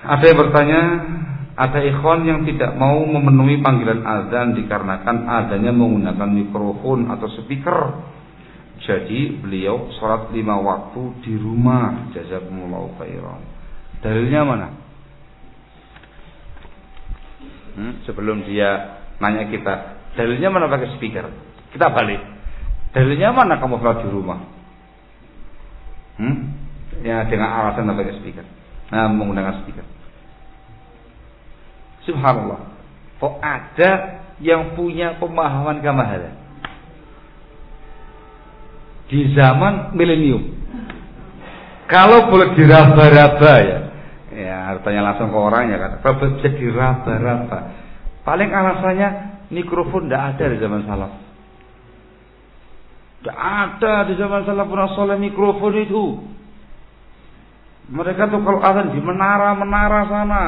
Ada yang bertanya, ada ikhwan yang tidak mau memenuhi panggilan azan dikarenakan adanya menggunakan mikrofon atau speaker. Jadi beliau sholat lima waktu di rumah. Jazakumullah khairan. Dalilnya mana? Hmm, sebelum dia nanya kita, dalilnya mana pakai speaker? Kita balik. Dalilnya mana kamu sholat di rumah? Hmm? Ya dengan alasan pakai speaker. Nah, menggunakan speaker. Subhanallah. Kok ada yang punya pemahaman kamahalan? Di zaman milenium. Kalau boleh diraba-raba ya. Ya, artinya langsung ke orangnya kan. Kalau bisa diraba-raba. Paling alasannya mikrofon tidak ada di zaman salaf. Tidak ada di zaman salaf pernah soleh mikrofon itu. Mereka tuh kalau azan di menara-menara sana.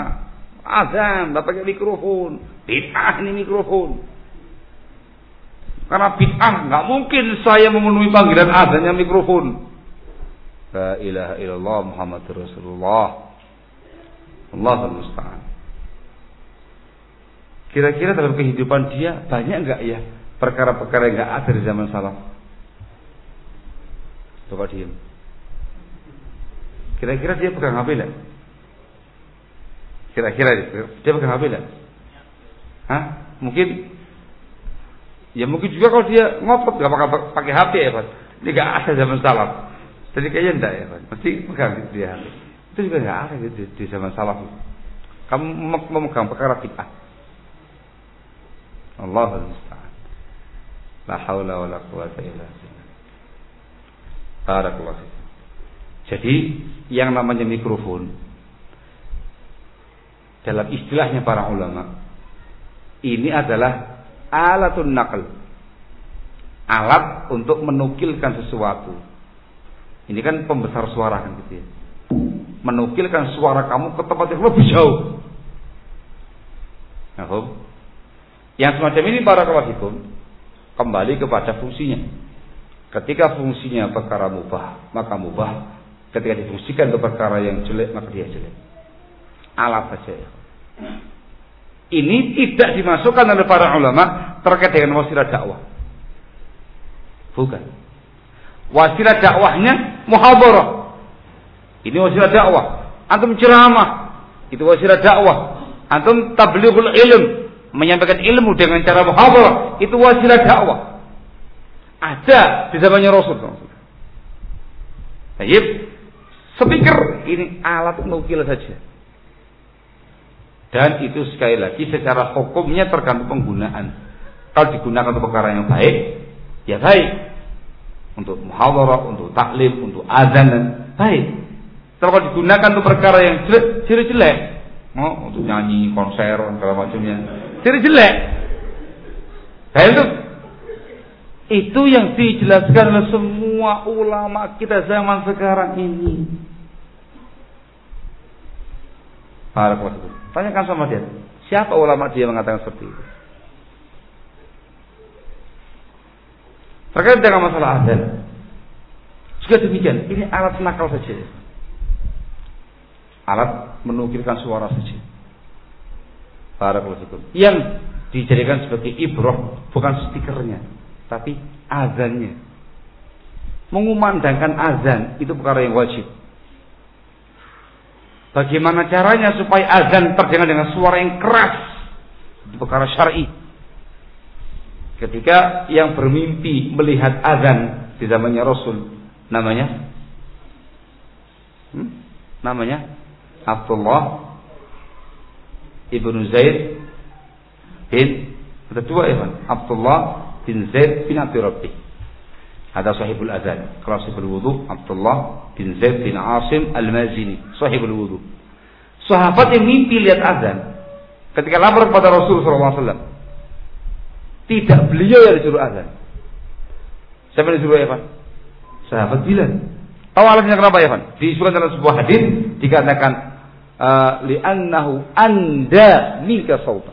Azan, pakai mikrofon. Bid'ah ini mikrofon. Karena bid'ah nggak mungkin saya memenuhi panggilan azannya mikrofon. La ilaha illallah Muhammad Rasulullah. Allah musta'an. Kira-kira dalam kehidupan dia banyak nggak ya perkara-perkara yang nggak ada di zaman salaf? Coba diam. Kira-kira dia pegang HP enggak? Kira-kira dia pegang HP enggak? Hah? Mungkin ya mungkin juga kalau dia ngotot nggak bakal pakai HP ya Pak. Ini nggak ada zaman salaf. Jadi kayaknya enggak ya Pak. Mesti pegang dia HP. Itu juga nggak ada di, di zaman salaf. Kamu memegang perkara bid'ah. Allah musta'an. La haula wala quwata illa billah. Barakallahu Jadi yang namanya mikrofon. Dalam istilahnya para ulama ini adalah alatun nakal alat untuk menukilkan sesuatu. Ini kan pembesar suara kan gitu ya. Menukilkan suara kamu ke tempat yang lebih jauh. Nah, yang semacam ini para kawasikun kembali kepada fungsinya. Ketika fungsinya perkara mubah maka mubah ketika difungsikan ke perkara yang jelek maka dia jelek alat saja. Ini tidak dimasukkan oleh para ulama terkait dengan wasilah dakwah. Bukan. Wasilah dakwahnya muhabarah. Ini wasilah dakwah. Antum ceramah. Itu wasilah dakwah. Antum tablighul ilm. Menyampaikan ilmu dengan cara muhabarah. Itu wasilah dakwah. Ada di zamannya Rasul. Baik. Speaker ini alat nukil saja. Dan itu sekali lagi secara hukumnya tergantung penggunaan. Kalau digunakan untuk perkara yang baik, ya baik. Untuk muhawarah, untuk taklim, untuk azan dan baik. Kalau digunakan untuk perkara yang jelek, jelek jelek. Oh, untuk nyanyi, konser, segala macamnya. Jelek jelek. Nah itu itu yang dijelaskan oleh semua ulama kita zaman sekarang ini. Barakallahu Tanyakan sama dia. Siapa ulama dia mengatakan seperti itu? Terkait dengan masalah azan. Juga demikian, ini alat nakal saja. Alat menukilkan suara saja. Para Yang dijadikan sebagai ibroh bukan stikernya, tapi azannya. Mengumandangkan azan itu perkara yang wajib. Bagaimana caranya supaya azan terdengar dengan suara yang keras? Itu perkara syar'i. Ketika yang bermimpi melihat azan di zamannya Rasul, namanya hmm? namanya Abdullah ibnu Zaid bin ada dua ya Abdullah bin Zaid bin Abi Rabbi ada sahibul azan. Kalau sahibul wudu Abdullah bin Zaid bin Asim Al-Mazini, sahibul wudu. Sahabat yang mimpi azan ketika lapor kepada Rasul SAW. Tidak beliau yang disuruh azan. Siapa yang disuruh Pak? Sahabat bilang. Tahu alasannya kenapa Pak? Disebutkan dalam sebuah hadis dikatakan uh, li'annahu anda minka sauta.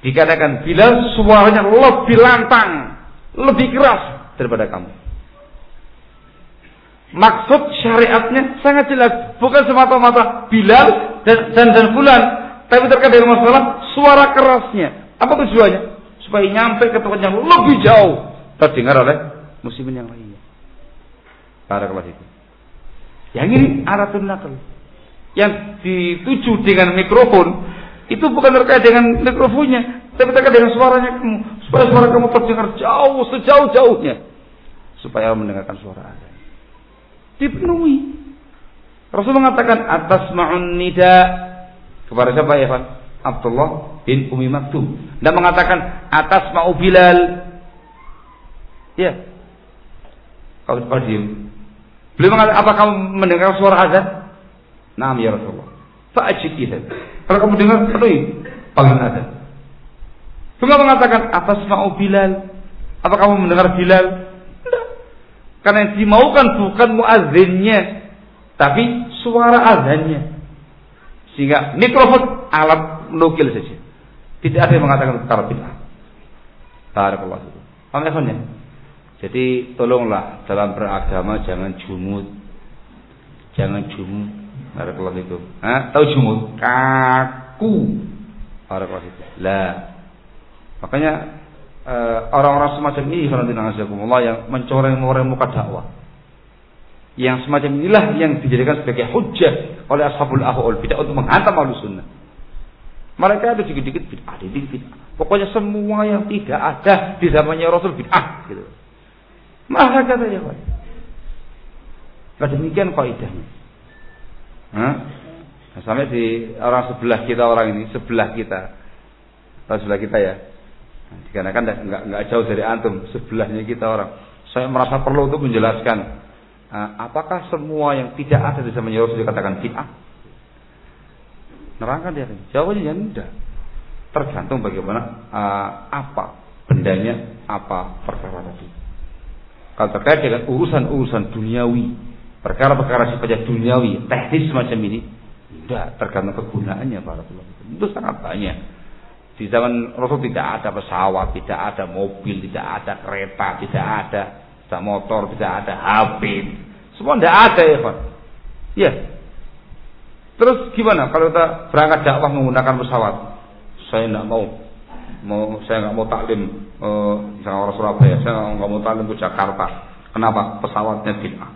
Dikatakan bila suaranya lebih lantang, lebih keras daripada kamu. Maksud syariatnya sangat jelas, bukan semata-mata Bilal dan dan, dan bulan, tapi terkait dengan masalah suara kerasnya. Apa tujuannya? Supaya nyampe ke tempat yang lebih jauh terdengar oleh muslimin yang lainnya. Para kelas itu. Yang ini alatun nakal. Yang dituju dengan mikrofon itu bukan terkait dengan mikrofonnya, tapi terkait dengan suaranya kamu. Supaya suara kamu terdengar jauh, sejauh-jauhnya. Supaya mendengarkan suara Anda dipenuhi. Rasul mengatakan atas ma'un nida kepada siapa ya Pak? Abdullah bin Umi Maktum. Dan mengatakan atas ma'u Bilal. Ya. Kalau cepat diam. Beliau mengatakan apa kamu mendengar suara azan? Naam ya Rasulullah. Fa'ajib idan. Kalau kamu dengar penuhi panggilan azan. Beliau mengatakan atas ma'u Bilal. Apa kamu mendengar Bilal? Karena yang dimaukan bukan muazzinnya, tapi suara azannya. Sehingga mikrofon alat menukil saja. Tidak ada yang mengatakan perkara bid'ah. Barakallahu fikum. Jadi tolonglah dalam beragama jangan jumut. Jangan jumut. Barakallahu fikum. Hah? Tahu jumut? Kaku. Barakallahu fikum. Lah. Makanya orang-orang semacam ini yang mencoreng-coreng muka dakwah. Yang semacam inilah yang dijadikan sebagai hujah oleh ashabul ahwal bid'ah untuk menghantam ahlu sunnah. Mereka ada dikit-dikit bid'ah, dikit bid'ah. Pokoknya semua yang tidak ada di zamannya Rasul bid'ah gitu. Maka kata ya Pak. Nah, demikian kaidahnya. Nah, sampai di orang sebelah kita orang ini, sebelah kita. Orang sebelah kita ya. Dikarenakan nggak nggak jauh dari antum, sebelahnya kita orang. Saya merasa perlu untuk menjelaskan uh, apakah semua yang tidak ada di zaman Rasul dikatakan bid'ah? Nerangkan dia. Jawabannya ya tidak. Tergantung bagaimana uh, apa bendanya, apa perkara tadi. Kalau terkait dengan urusan-urusan duniawi, perkara-perkara sifatnya duniawi, teknis semacam ini, tidak tergantung kegunaannya para ulama. Itu sangat banyak di zaman Rasul tidak ada pesawat, tidak ada mobil, tidak ada kereta, tidak ada tidak motor, tidak ada HP. Semua tidak ada ya Pak. Ya. Terus gimana kalau kita berangkat dakwah menggunakan pesawat? Saya tidak mau. Mau saya nggak mau taklim uh, misalnya orang Surabaya, saya nggak mau taklim ke Jakarta. Kenapa? Pesawatnya tidak.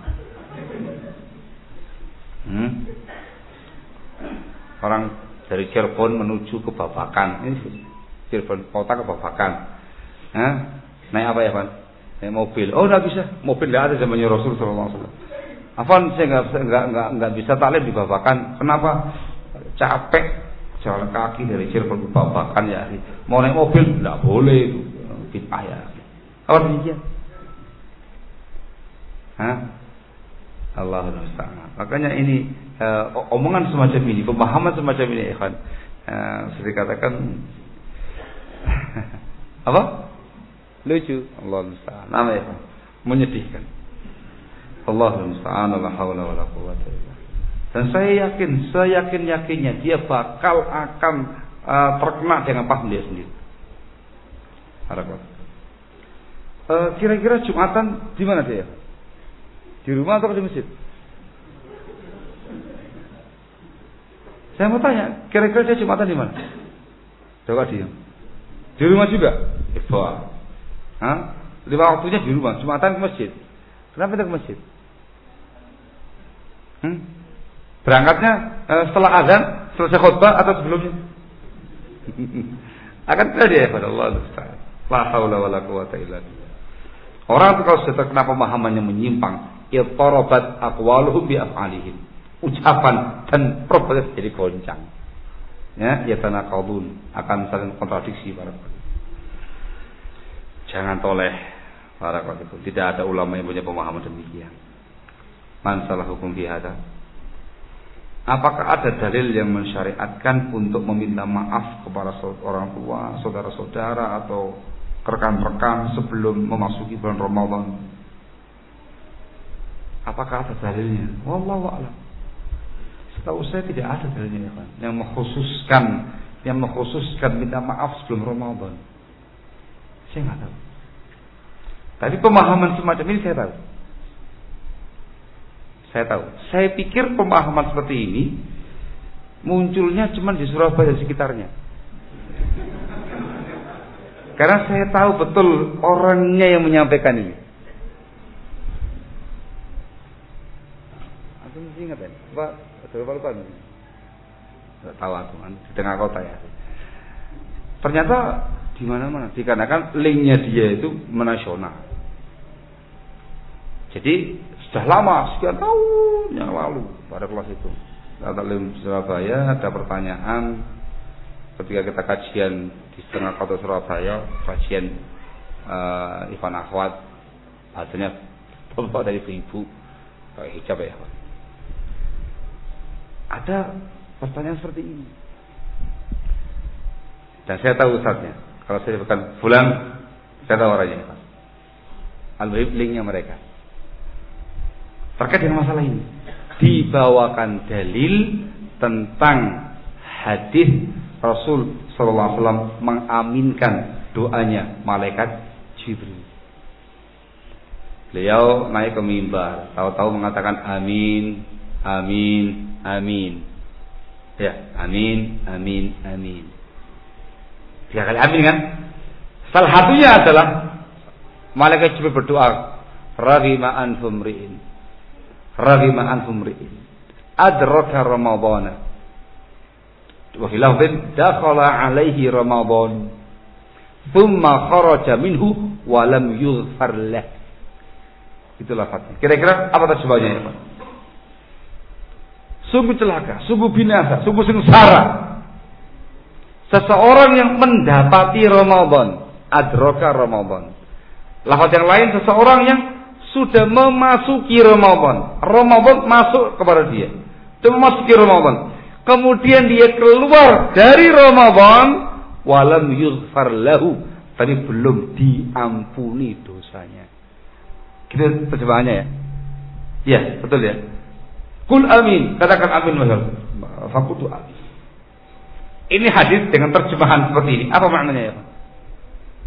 Hmm? Orang dari Cirebon menuju ke Babakan ini Cirebon kota ke Babakan Hah? naik apa ya Pak? Naik mobil. Oh nggak bisa. Mobil nggak ada zamannya Rasul Sallallahu Alaihi Wasallam. Afan saya nggak nggak nggak nggak bisa taklim di Babakan. Kenapa? Capek. Jalan kaki dari Cirebon ke Babakan ya. Mau naik mobil? Nggak boleh itu. Bid'ah ya. Apa demikian Hah? Allah Makanya ini uh, omongan semacam ini, pemahaman semacam ini, ikhwan. Uh, seperti katakan apa? Lucu. Allah musta'an. Nama ya, menyedihkan. Allah musta'an la haula wala quwwata Dan saya yakin, saya yakin yakinnya dia bakal akan uh, terkena dengan paham dia sendiri. Harap. Uh, kira-kira Jumatan di mana dia? Di rumah atau di masjid? Saya mau tanya, kira-kira dia Jumatan di mana? Coba diam. Di rumah juga? Ikhwa. Hah? Lima waktunya di rumah, Jumatan ke masjid. Kenapa tidak ke masjid? Hmm? Berangkatnya eh, setelah azan, selesai khutbah atau sebelumnya? Akan terjadi ya pada Allah La haula quwata illa Orang itu kalau sudah terkena pemahamannya menyimpang, ittarabat aqwaluhum bi af'alihim. Ucapan dan perbuatan jadi goncang. Ya, ya kalbun akan saling kontradiksi para Jangan toleh para itu. Tidak ada ulama yang punya pemahaman demikian. Man salah hukum bihada. Apakah ada dalil yang mensyariatkan untuk meminta maaf kepada orang tua, saudara-saudara atau rekan-rekan sebelum memasuki bulan Ramadan. Apakah ada dalilnya? Wallahu a'lam. Setahu saya tidak ada dalilnya kan yang mengkhususkan yang mengkhususkan minta maaf sebelum Ramadan. Saya nggak tahu. Tapi pemahaman semacam ini saya tahu. Saya tahu. Saya pikir pemahaman seperti ini munculnya cuma di Surabaya dan sekitarnya. Karena saya tahu betul orangnya yang menyampaikan ini. Betul lupa lupa. Tidak tahu aku kan di tengah kota ya. Ternyata di mana-mana dikarenakan linknya dia itu menasional. Jadi sudah lama sekian tahun yang lalu pada kelas itu. Taklim Surabaya ada pertanyaan ketika kita kajian di setengah kota Surabaya kajian uh, Ivan Akhwat bahasanya bapak dari ibu pakai hijab ya ada pertanyaan seperti ini. Dan saya tahu ustadznya kalau saya bukan pulang saya tahu orangnya al linknya mereka. Terkait dengan masalah ini dibawakan dalil tentang hadis Rasul Wasallam mengaminkan doanya malaikat Jibril. Beliau naik ke mimbar, tahu-tahu mengatakan amin, amin, amin. Ya, amin, amin, amin. Tiga kali amin kan? Salah satunya adalah malaikat Jibril berdoa, "Raghima anfum ri'in." raghima anhum ri'in adraka ramadhana wa fi lafdhin dakhala alaihi ramadan thumma kharaja minhu wa lam yughfar lah itulah lafaznya kira-kira apa terjemahnya ya Pak sungguh celaka sungguh binasa sungguh sengsara seseorang yang mendapati Ramadan adraka Ramadan lafaz yang lain seseorang yang sudah memasuki Ramadan. Ramadan masuk kepada dia. Sudah memasuki Ramadan. Kemudian dia keluar dari Ramadan walam yughfar lahu tapi belum diampuni dosanya. Kita terjemahannya ya. Iya, betul ya. Kul amin, katakan amin mahal. Fakutu amin. Ini hadis dengan terjemahan seperti ini. Apa maknanya ya?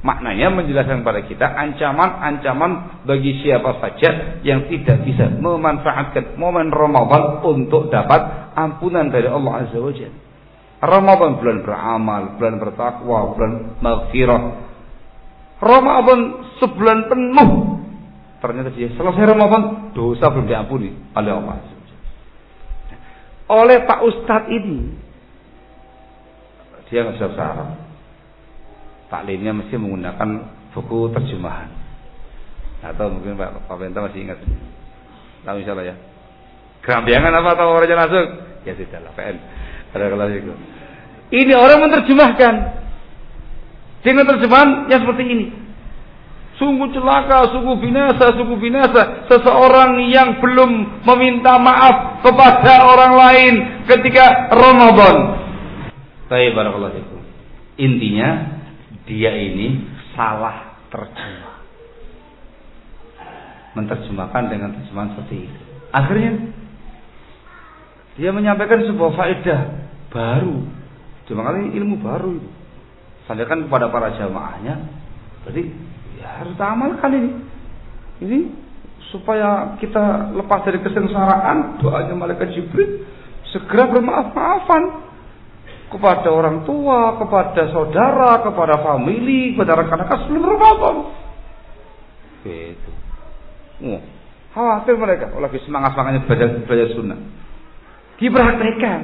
Maknanya menjelaskan kepada kita ancaman-ancaman bagi siapa saja yang tidak bisa memanfaatkan momen Ramadan untuk dapat ampunan dari Allah Azza wa Jalla. Ramadan bulan beramal, bulan bertakwa, bulan maghfirah. Ramadan sebulan penuh. Ternyata dia selesai Ramadan, dosa belum diampuni oleh Allah Azza. Oleh Pak Ustadz ini, dia nggak bisa bahasa taklimnya mesti menggunakan buku terjemahan. Atau mungkin Pak Pak masih ingat. Tahu insya Allah ya kerambiangan apa atau orangnya langsung ya sudah lah PN ada kelas itu ini orang menerjemahkan. Dengan terjemahan yang seperti ini Sungguh celaka, sungguh binasa, sungguh binasa seseorang yang belum meminta maaf kepada orang lain ketika Ramadan. Baik, barakallahu Intinya dia ini salah terjemah. Menerjemahkan dengan terjemahan seperti itu. Akhirnya dia menyampaikan sebuah faedah baru. Cuma kali ilmu baru itu. Sampaikan kepada para jamaahnya. Ya harus amalkan ini. Ini supaya kita lepas dari kesengsaraan doanya malaikat Jibril segera bermaaf-maafan kepada orang tua, kepada saudara, kepada famili, kepada rekan-rekan sebelum Ramadan. Gitu. Oh, khawatir mereka oh, lagi semangat-semangatnya belajar, belajar sunnah. Dipraktekan.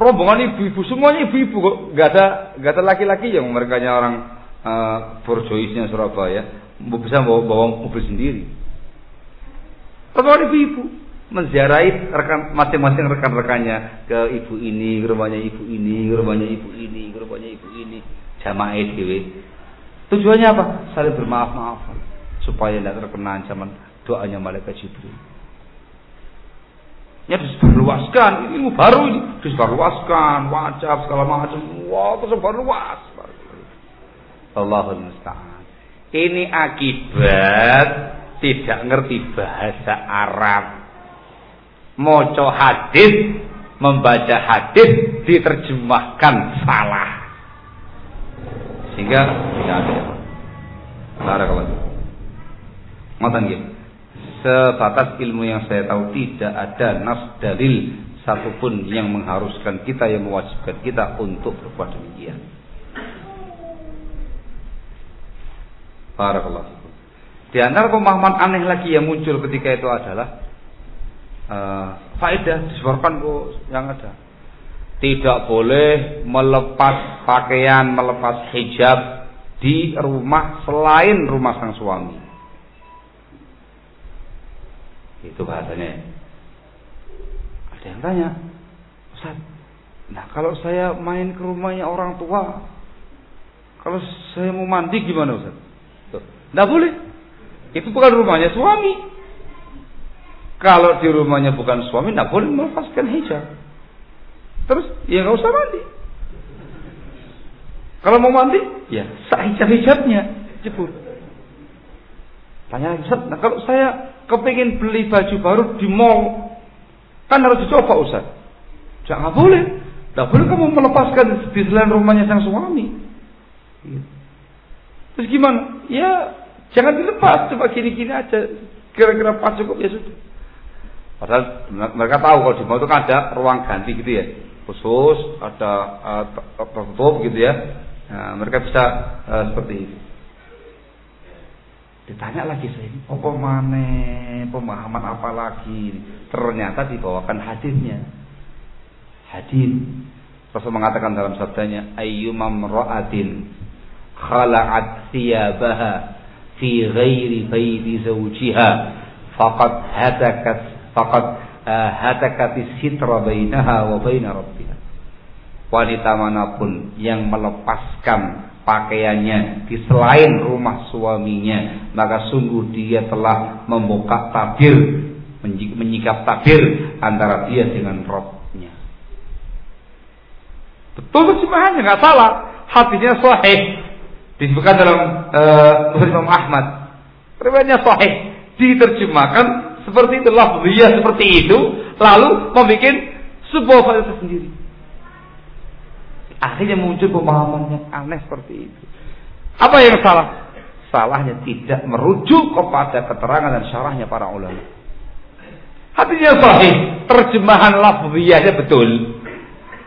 Rombongan ibu-ibu semuanya ibu-ibu kok, gak ada gak ada laki-laki yang mereka orang uh, Borjoisnya Surabaya bisa bawa, bawa mobil sendiri. Rombongan ibu-ibu menziarahi rekan masing-masing rekan-rekannya ke ibu ini, ke rumahnya ibu ini, ke rumahnya ibu ini, ke rumahnya ibu ini, jamaah dewe. Tujuannya apa? Saling bermaaf-maafan supaya tidak terkena ancaman doanya malaikat Jibril. Ya disebarluaskan, ilmu baru ini disebarluaskan, wajib segala macam, wah tersebar luas. Allahul musta'an. Ini akibat tidak ngerti bahasa Arab moco hadis, membaca hadis diterjemahkan salah. Sehingga tidak ada. Barakallahu. Ngoten nggih. sebatas ilmu yang saya tahu tidak ada nas dalil satupun yang mengharuskan kita yang mewajibkan kita untuk berbuat demikian. Barakallah. Di antara pemahaman aneh lagi yang muncul ketika itu adalah uh, faedah disebutkan kok yang ada. Tidak boleh melepas pakaian, melepas hijab di rumah selain rumah sang suami. Itu bahasanya. Ada yang tanya, Ustaz, nah kalau saya main ke rumahnya orang tua, kalau saya mau mandi gimana Ustaz? Nggak boleh. Itu bukan rumahnya suami. Kalau di rumahnya bukan suami, nggak boleh melepaskan hijab. Terus, ya nggak usah mandi. Kalau mau mandi, ya sah hijab-hijabnya, jebur. Tanya Ustaz, nah kalau saya kepingin beli baju baru di mall, kan harus dicoba Ustaz. Jangan boleh. Tidak boleh kamu melepaskan di selain rumahnya sang suami. Terus gimana? Ya jangan dilepas, coba gini-gini aja. Kira-kira pas cukup ya sudah. Padahal mereka tahu kalau di mall itu kan ada ruang ganti gitu ya. Khusus, ada uh, tertutup gitu ya. Nah, mereka bisa uh, seperti itu. Ditanya lagi saya ini, apa mana pemahaman apa lagi? Ternyata dibawakan hadisnya. Hadis. Rasul mengatakan dalam sabdanya, ayyumam ra'atin khala'at thiyabaha fi ghairi baiti zawjiha faqad hatakat faqad hatakat sitra bainaha wa baina rabbiha. Wanita mana pun yang melepaskan pakaiannya di selain rumah suaminya maka sungguh dia telah membuka tabir menyikap tabir antara dia dengan Robnya. Betul terjemahannya nggak salah? Hatinya sahih disebutkan dalam uh, Imam Ahmad riwayatnya sahih diterjemahkan seperti itu dia seperti itu lalu membuat sebuah faedah sendiri Akhirnya muncul pemahaman yang aneh seperti itu. Apa yang salah? Salahnya tidak merujuk kepada keterangan dan syarahnya para ulama. Hatinya sahih, terjemahan lafziyahnya betul.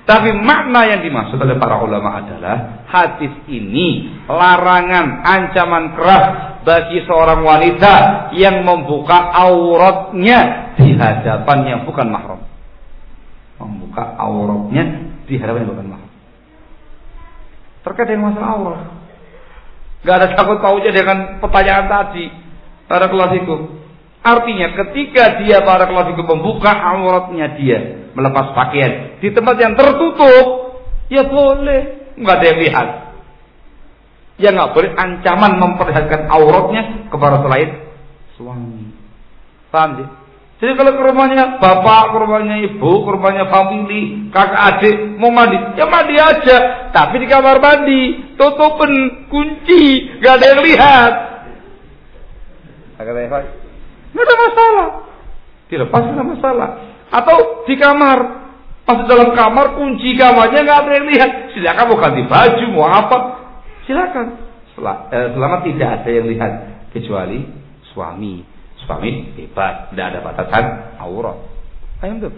Tapi makna yang dimaksud oleh para ulama adalah hadis ini larangan ancaman keras bagi seorang wanita yang membuka auratnya di hadapan yang bukan mahram. Membuka auratnya di hadapan yang bukan mahram terkait dengan masalah aurat. Gak ada takut paunya dengan pertanyaan tadi. Para kelasiku. Artinya ketika dia para kelasiku membuka auratnya dia melepas pakaian di tempat yang tertutup, ya boleh, nggak ada yang lihat. Ya nggak boleh ancaman memperlihatkan auratnya kepada selain suami. Paham sih? Jadi kalau ke rumahnya bapak, ke rumahnya ibu, ke rumahnya family, kakak adik mau mandi, ya mandi aja. Tapi di kamar mandi, tutupin, kunci, gak ada yang lihat. Gak ada masalah. Dilepas gak ada masalah. Atau di kamar, pas dalam kamar kunci kamarnya gak ada yang lihat. Silakan mau ganti baju, mau apa, silakan. Eh, selama tidak ada yang lihat kecuali suami Suami bebas, tidak ada batasan aurat. Paham tuh?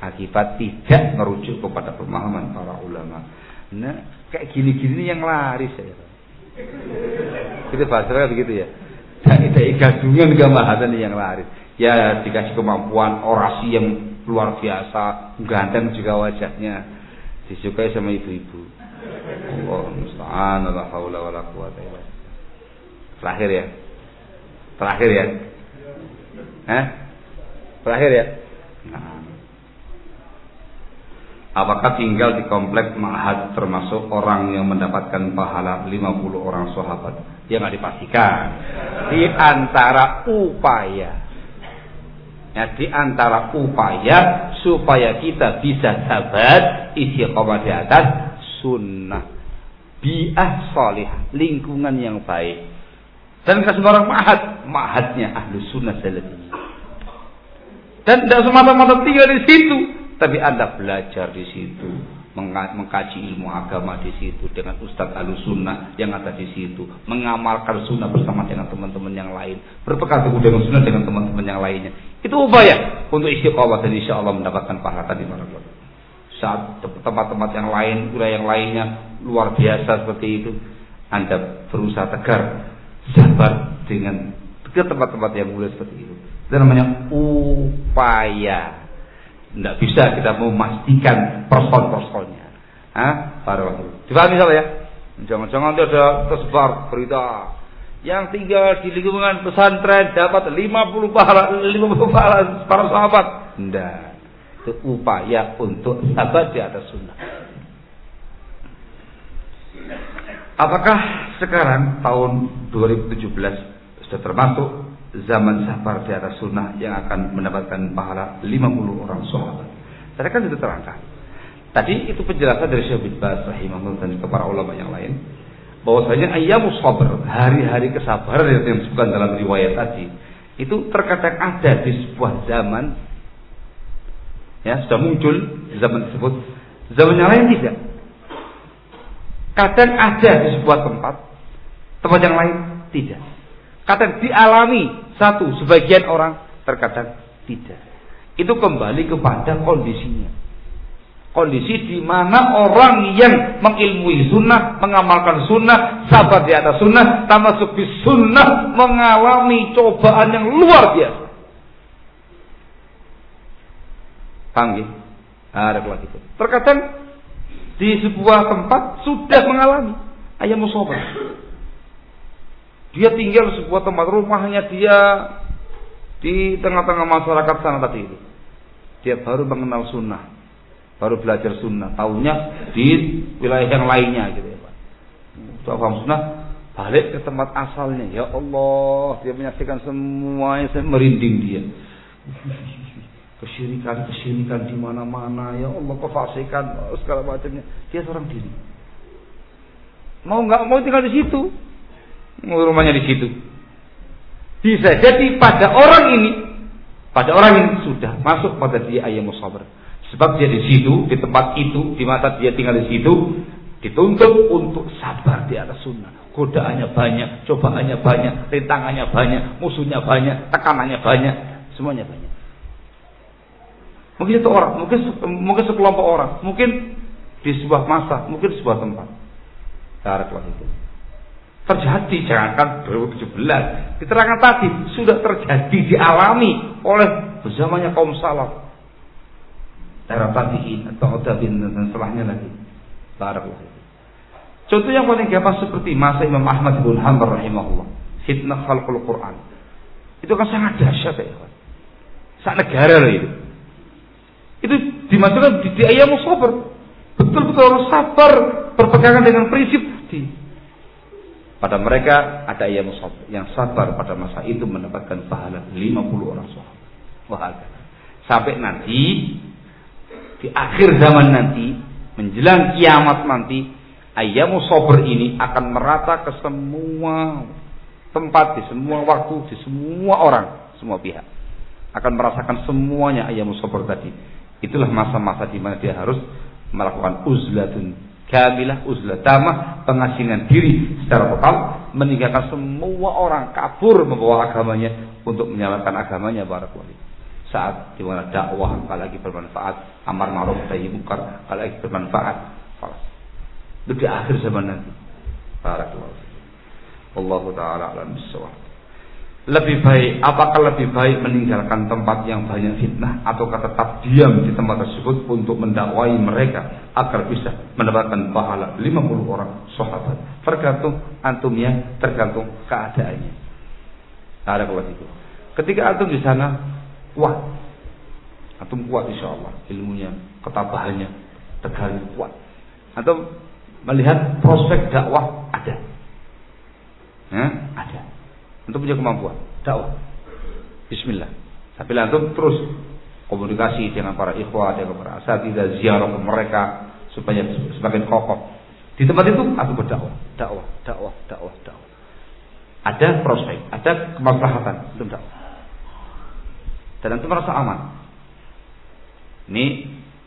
Akibat tidak merujuk kepada pemahaman para ulama. Nah, kayak gini-gini yang laris ya. Kita bahasa begitu ya. Dan itu gadungan bahasan yang laris. Ya dikasih kemampuan orasi yang luar biasa, ganteng juga wajahnya, disukai sama ibu-ibu. Allah Terakhir ya, Terakhir ya. Hah? Terakhir ya. Nah. Apakah tinggal di komplek Ma'had termasuk orang yang mendapatkan pahala 50 orang sahabat? Yang nggak dipastikan. Di antara upaya Ya, di antara upaya supaya kita bisa sabat istiqomah di atas sunnah biah salih lingkungan yang baik dan ke sembarang ma'had. Ma'hadnya ahlu sunnah salafi. Dan tidak semata-mata tinggal di situ. Tapi anda belajar di situ. mengkaji ilmu agama di situ dengan Ustadz Alusunnah yang ada di situ, mengamalkan sunnah bersama dengan teman-teman yang lain, berpegang teguh dengan sunnah dengan teman-teman yang lainnya. Itu upaya untuk istiqomah dan insya Allah mendapatkan pahala tadi. Saat tempat-tempat yang lain, wilayah yang lainnya luar biasa seperti itu, Anda berusaha tegar, sabar dengan ke tempat-tempat yang mulia seperti itu. Itu namanya upaya tidak bisa kita memastikan person-personnya. Hah? Baru Dipahami salah ya? Jangan-jangan dia ada tersebar berita yang tinggal di lingkungan pesantren dapat 50 pahala 50 pahala para sahabat. Tidak. Itu upaya untuk sahabat di atas sunnah. Apakah sekarang tahun 2017 sudah termasuk zaman sabar di atas sunnah yang akan mendapatkan pahala 50 orang sahabat. Tadi kan sudah terangkan. Tadi itu penjelasan dari Syekh bin Baz rahimahullah dan para ulama yang lain bahwasanya ayyamus sabr, hari-hari kesabaran yang disebutkan dalam riwayat tadi, itu terkadang ada di sebuah zaman ya sudah muncul di zaman tersebut zaman yang lain tidak kadang ada di sebuah tempat tempat yang lain tidak kadang dialami satu, sebagian orang terkadang tidak. Itu kembali kepada kondisinya. Kondisi di mana orang yang mengilmui sunnah, mengamalkan sunnah, sabar di atas sunnah, termasuk di sunnah, mengalami cobaan yang luar biasa. Paham Ada kelas itu. Terkadang di sebuah tempat sudah mengalami ayam musobat dia tinggal di sebuah tempat rumahnya dia di tengah-tengah masyarakat sana tadi itu. Dia baru mengenal sunnah, baru belajar sunnah. Tahunya di wilayah yang lainnya gitu ya Pak. Sudah paham sunnah, balik ke tempat asalnya. Ya Allah, dia menyaksikan semuanya, saya merinding dia. Kesyirikan, kesyirikan di mana-mana. Ya Allah, kefasikan, segala macamnya. Dia seorang diri. Mau nggak mau tinggal di situ rumahnya di situ. Bisa jadi pada orang ini, pada orang ini sudah masuk pada dia ayam sabar. Sebab dia di situ, di tempat itu, di mata dia tinggal di situ, dituntut untuk sabar di atas sunnah. Godaannya banyak, cobaannya banyak, rintangannya banyak, musuhnya banyak, tekanannya banyak, semuanya banyak. Mungkin itu orang, mungkin mungkin sekelompok orang, mungkin di sebuah masa, mungkin di sebuah tempat. Cara itu terjadi jangankan 2017 keterangan tadi sudah terjadi dialami oleh bersamanya kaum salaf era tabi'in atau tabi'in dan setelahnya lagi. Barakallahu contoh yang paling gampang seperti masa Imam Ahmad bin Hanbal rahimahullah. Fitnah khalqul Quran. Itu kan sangat dahsyat ya saat negara loh itu. Itu dimasukkan di, di ayam sabar betul-betul sabar berpegangan dengan prinsip di pada mereka ada yang yang sabar pada masa itu mendapatkan pahala 50 orang sahabat. Wah, sampai nanti di akhir zaman nanti menjelang kiamat nanti ayamu sabar ini akan merata ke semua tempat di semua waktu di semua orang semua pihak. Akan merasakan semuanya ayamu sabar tadi. Itulah masa-masa di mana dia harus melakukan uzlatun kamilah uzlah tamah pengasingan diri secara total meninggalkan semua orang kabur membawa agamanya untuk menyalakan agamanya barakallahu saat di mana dakwah apalagi bermanfaat amar ma'ruf nahi munkar apalagi bermanfaat falas itu di akhir zaman nanti barakallahu Allah taala alam bisawab lebih baik, apakah lebih baik meninggalkan tempat yang banyak fitnah ataukah tetap diam di tempat tersebut untuk mendakwai mereka agar bisa mendapatkan pahala 50 orang sahabat. Tergantung antumnya, tergantung keadaannya. Ada. Ketika antum di sana kuat, antum kuat insya Allah ilmunya, ketabahannya, tegarnya kuat. Antum melihat prospek dakwah ada, ya, ada untuk punya kemampuan dakwah. Bismillah. Tapi lantum terus komunikasi dengan para ikhwah, dengan para asatidah, ziarah ke mereka supaya semakin kokoh. Di tempat itu aku berdakwah, dakwah, dakwah, dakwah, dakwah. Ada prospek, ada kemaslahatan untuk dakwah. Dan itu merasa aman. Ini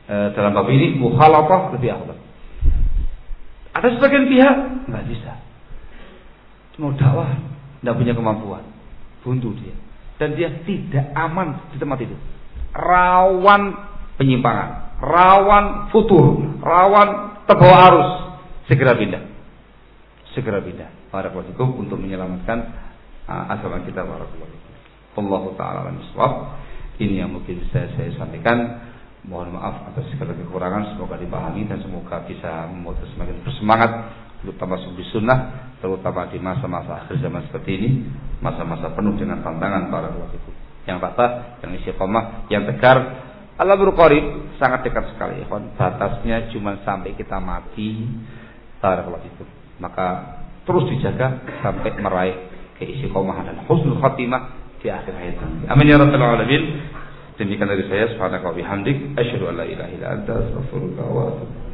e, dalam bab ini mukhalafah lebih afdal. Ada sebagian pihak nggak bisa. Mau dakwah, nggak punya kemampuan, buntu dia, dan dia tidak aman di tempat itu, rawan penyimpangan, rawan futur, rawan terbawa arus, segera pindah, segera pindah. Para untuk menyelamatkan agama kita. Para Allah taala Ini yang mungkin bisa saya sampaikan. Mohon maaf atas segala kekurangan, semoga dipahami dan semoga bisa membuat semakin bersemangat terutama sunnah sunnah, terutama di masa-masa akhir zaman seperti ini, masa-masa penuh dengan tantangan para itu. Yang tata, yang isi koma, yang tegar, Allah berkorib sangat dekat sekali. Batasnya cuma sampai kita mati, para itu. Maka terus dijaga sampai meraih keistiqomah dan husnul khatimah di akhir hayat nanti. Amin ya rabbal alamin. Demikian dari saya subhanaka wa bihamdik asyhadu an la ilaha illa anta astaghfiruka wa atubu